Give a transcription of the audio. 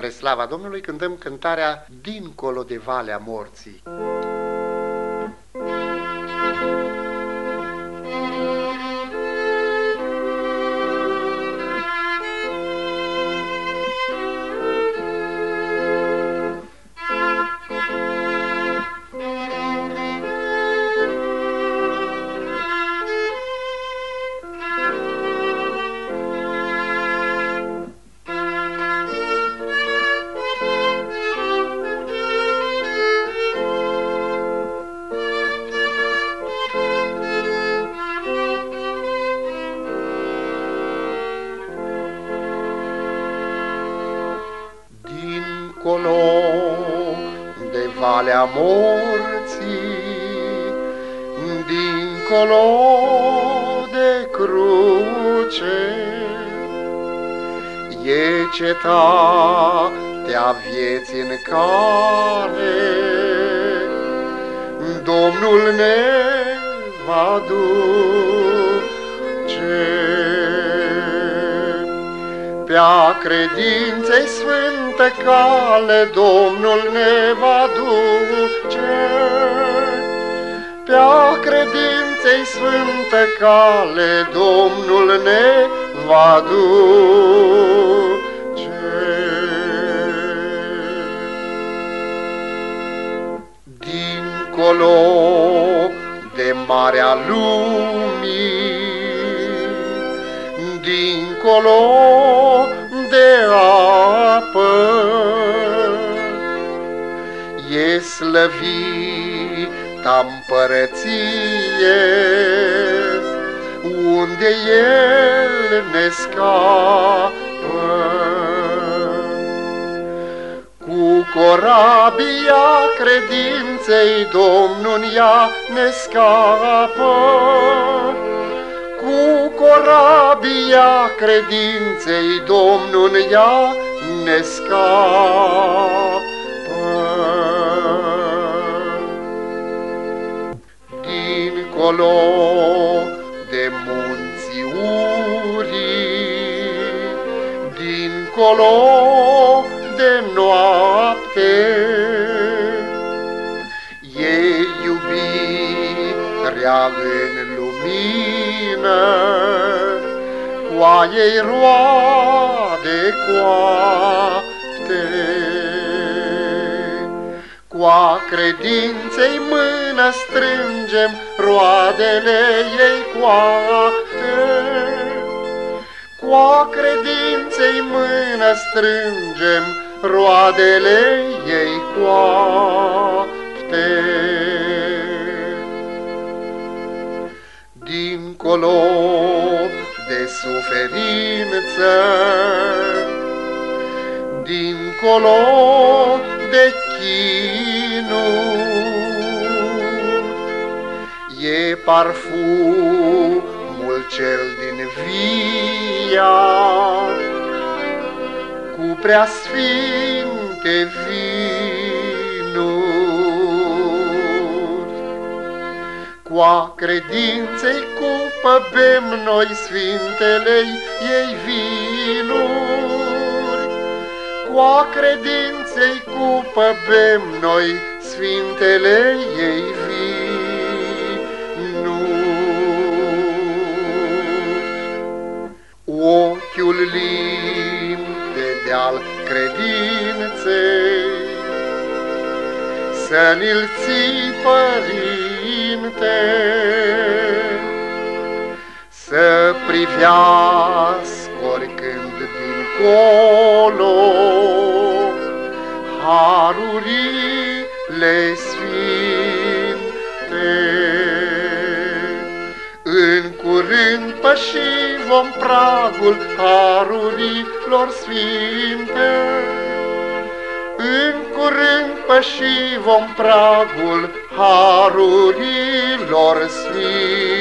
Spre slava Domnului cântăm cântarea Dincolo de Valea Morții. Dincolo de valea morții, dincolo de cruce, e cetatea vieții în care Domnul ne va duce pe-a credinței sfânte cale Domnul ne va duce. Pe-a credinței sfânte cale Domnul ne va duce. Dincolo de marea lumii, E slăvita împărăție, unde El ne scapă. Cu corabia credinței Domnul ea ne scapă, cu corabia credinței Domnul ea ne scapă. Munții urii, dincolo de noapte, e iubirea în lumină, coaiei roade coapte. Cu-a credinței mână strângem roadele ei coapte. Cu-a credinței mână strângem roadele ei coapte. Dincolo de suferință, dincolo de chinuri, e parfumul cel din via, cu prea sfinte vinuri. Cu-a credinței cupă bem noi sfintelei ei vinuri, Cu-a credinței cupă bem noi sfintele ei vinuri. Credinței, să ni-l ții, Părinte, să privească oricând dincolo curând păși vom pragul harurilor sfinte, în curând păși vom pragul harurilor sfinte.